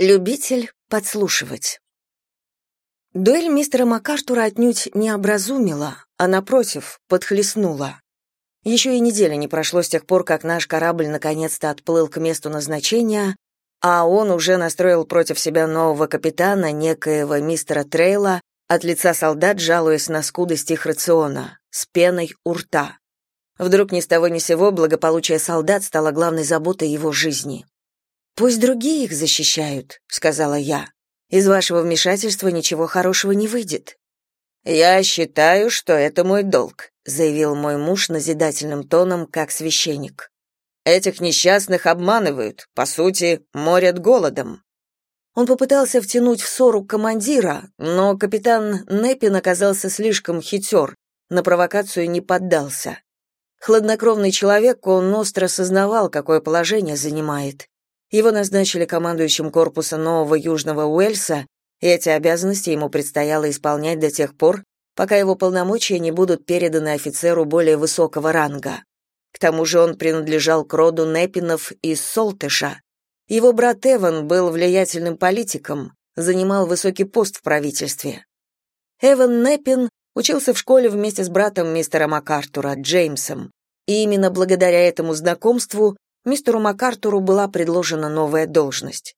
Любитель подслушивать. Дуэль мистера МакАртура отнюдь не образумила, а, напротив, подхлестнула. Еще и неделя не прошло с тех пор, как наш корабль наконец-то отплыл к месту назначения, а он уже настроил против себя нового капитана, некоего мистера Трейла, от лица солдат жалуясь на скудость их рациона, с пеной у рта. Вдруг ни с того ни сего благополучие солдат стало главной заботой его жизни. Пусть другие их защищают, сказала я. Из вашего вмешательства ничего хорошего не выйдет. Я считаю, что это мой долг, заявил мой муж назидательным тоном, как священник. Этих несчастных обманывают, по сути, морят голодом. Он попытался втянуть в ссору командира, но капитан Неппин оказался слишком хитер, на провокацию не поддался. Хладнокровный человек, он остро сознавал, какое положение занимает. Его назначили командующим корпуса Нового Южного Уэльса, и эти обязанности ему предстояло исполнять до тех пор, пока его полномочия не будут переданы офицеру более высокого ранга. К тому же он принадлежал к роду Непинов из Солтыша. Его брат Эван был влиятельным политиком, занимал высокий пост в правительстве. Эван Непин учился в школе вместе с братом мистера МакАртура, Джеймсом, и именно благодаря этому знакомству мистеру МакАртуру была предложена новая должность.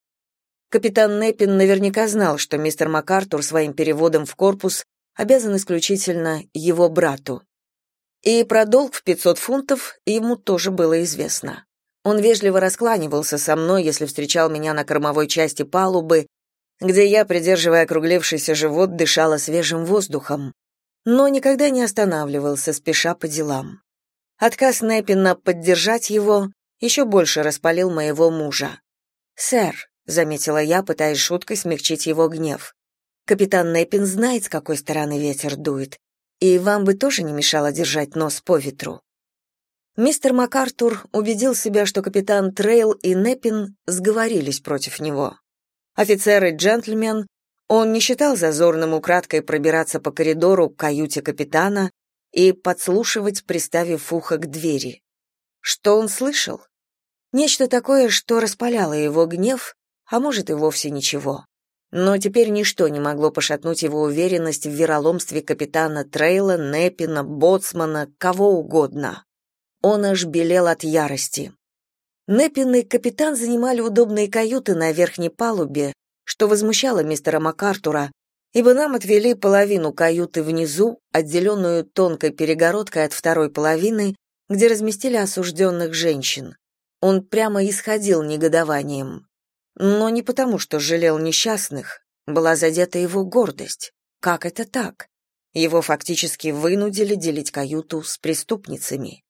Капитан Неппин наверняка знал, что мистер МакАртур своим переводом в корпус обязан исключительно его брату. И про долг в 500 фунтов ему тоже было известно. Он вежливо раскланивался со мной, если встречал меня на кормовой части палубы, где я, придерживая округлившийся живот, дышала свежим воздухом, но никогда не останавливался, спеша по делам. Отказ Неппина поддержать его еще больше распалил моего мужа. «Сэр», — заметила я, пытаясь шуткой смягчить его гнев, «капитан Неппин знает, с какой стороны ветер дует, и вам бы тоже не мешало держать нос по ветру». Мистер МакАртур убедил себя, что капитан Трейл и Неппин сговорились против него. Офицер и джентльмен, он не считал зазорным украдкой пробираться по коридору к каюте капитана и подслушивать, приставив ухо к двери. Что он слышал? Нечто такое, что распаляло его гнев, а может и вовсе ничего. Но теперь ничто не могло пошатнуть его уверенность в вероломстве капитана Трейла, Неппина, Боцмана, кого угодно. Он аж белел от ярости. Неппин и капитан занимали удобные каюты на верхней палубе, что возмущало мистера МакАртура, ибо нам отвели половину каюты внизу, отделенную тонкой перегородкой от второй половины, где разместили осужденных женщин. Он прямо исходил негодованием. Но не потому, что жалел несчастных, была задета его гордость. Как это так? Его фактически вынудили делить каюту с преступницами.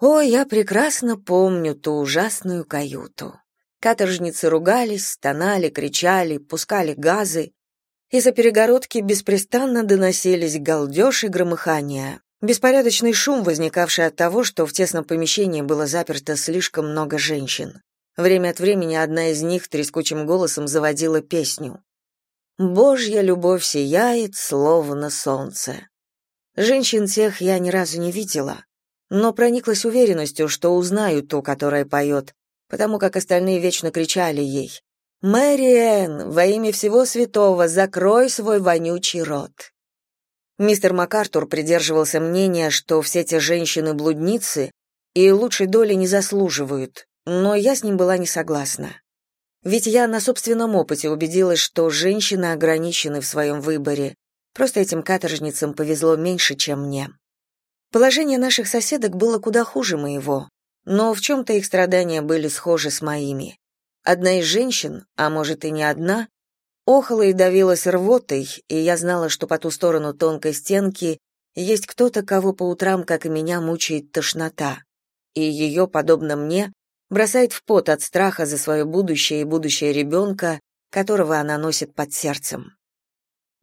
О, я прекрасно помню ту ужасную каюту. Каторжницы ругались, стонали, кричали, пускали газы. Из-за перегородки беспрестанно доносились галдеж и громыхание. Беспорядочный шум, возникавший от того, что в тесном помещении было заперто слишком много женщин. Время от времени одна из них трескучим голосом заводила песню. «Божья любовь сияет, словно солнце». Женщин тех я ни разу не видела, но прониклась уверенностью, что узнаю ту, которая поет, потому как остальные вечно кричали ей «Мэриэн, во имя всего святого, закрой свой вонючий рот». Мистер МакАртур придерживался мнения, что все те женщины-блудницы и лучшей доли не заслуживают, но я с ним была не согласна. Ведь я на собственном опыте убедилась, что женщины ограничены в своем выборе. Просто этим каторжницам повезло меньше, чем мне. Положение наших соседок было куда хуже моего, но в чем-то их страдания были схожи с моими. Одна из женщин, а может и не одна, Охала и давилась рвотой, и я знала, что по ту сторону тонкой стенки есть кто-то, кого по утрам, как и меня, мучает тошнота. И ее, подобно мне, бросает в пот от страха за свое будущее и будущее ребенка, которого она носит под сердцем.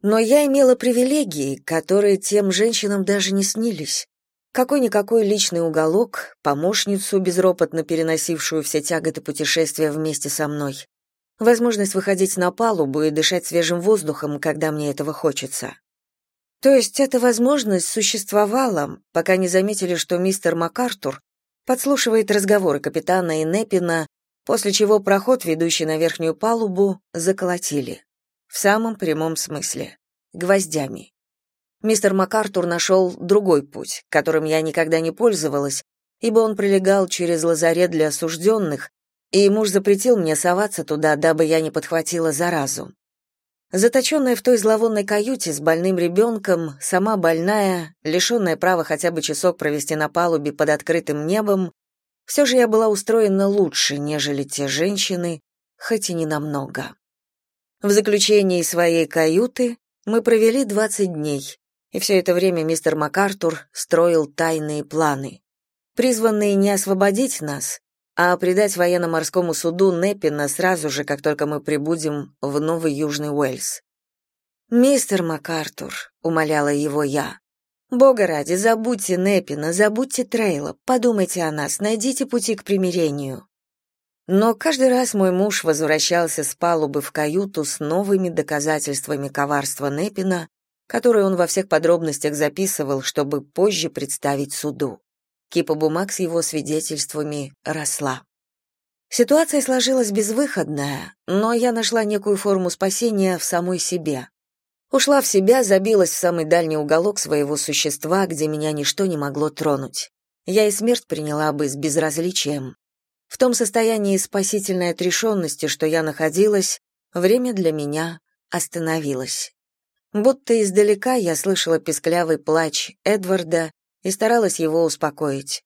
Но я имела привилегии, которые тем женщинам даже не снились. Какой-никакой личный уголок, помощницу, безропотно переносившую все тяготы путешествия вместе со мной, возможность выходить на палубу и дышать свежим воздухом, когда мне этого хочется. То есть эта возможность существовала, пока не заметили, что мистер МакАртур подслушивает разговоры капитана и Неппина после чего проход, ведущий на верхнюю палубу, заколотили. В самом прямом смысле. Гвоздями. Мистер МакАртур нашел другой путь, которым я никогда не пользовалась, ибо он пролегал через лазарет для осужденных, и муж запретил мне соваться туда, дабы я не подхватила заразу. Заточенная в той зловонной каюте с больным ребенком, сама больная, лишенная права хотя бы часок провести на палубе под открытым небом, все же я была устроена лучше, нежели те женщины, хоть и не намного. В заключении своей каюты мы провели 20 дней, и все это время мистер МакАртур строил тайные планы, призванные не освободить нас, а предать военно-морскому суду Неппина сразу же, как только мы прибудем в Новый Южный Уэльс. «Мистер МакАртур», — умоляла его я, — «Бога ради, забудьте Неппина, забудьте Трейла, подумайте о нас, найдите пути к примирению». Но каждый раз мой муж возвращался с палубы в каюту с новыми доказательствами коварства Неппина, которые он во всех подробностях записывал, чтобы позже представить суду. Кипа бумаг с его свидетельствами росла. Ситуация сложилась безвыходная, но я нашла некую форму спасения в самой себе. Ушла в себя, забилась в самый дальний уголок своего существа, где меня ничто не могло тронуть. Я и смерть приняла бы с безразличием. В том состоянии спасительной отрешенности, что я находилась, время для меня остановилось. Будто издалека я слышала песклявый плач Эдварда и старалась его успокоить.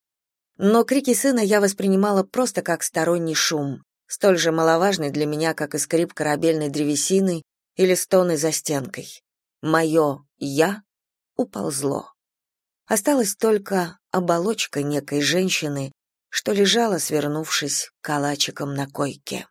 Но крики сына я воспринимала просто как сторонний шум, столь же маловажный для меня, как и скрип корабельной древесины или стоны за стенкой. Мое «я» уползло. Осталась только оболочка некой женщины, что лежала, свернувшись калачиком на койке.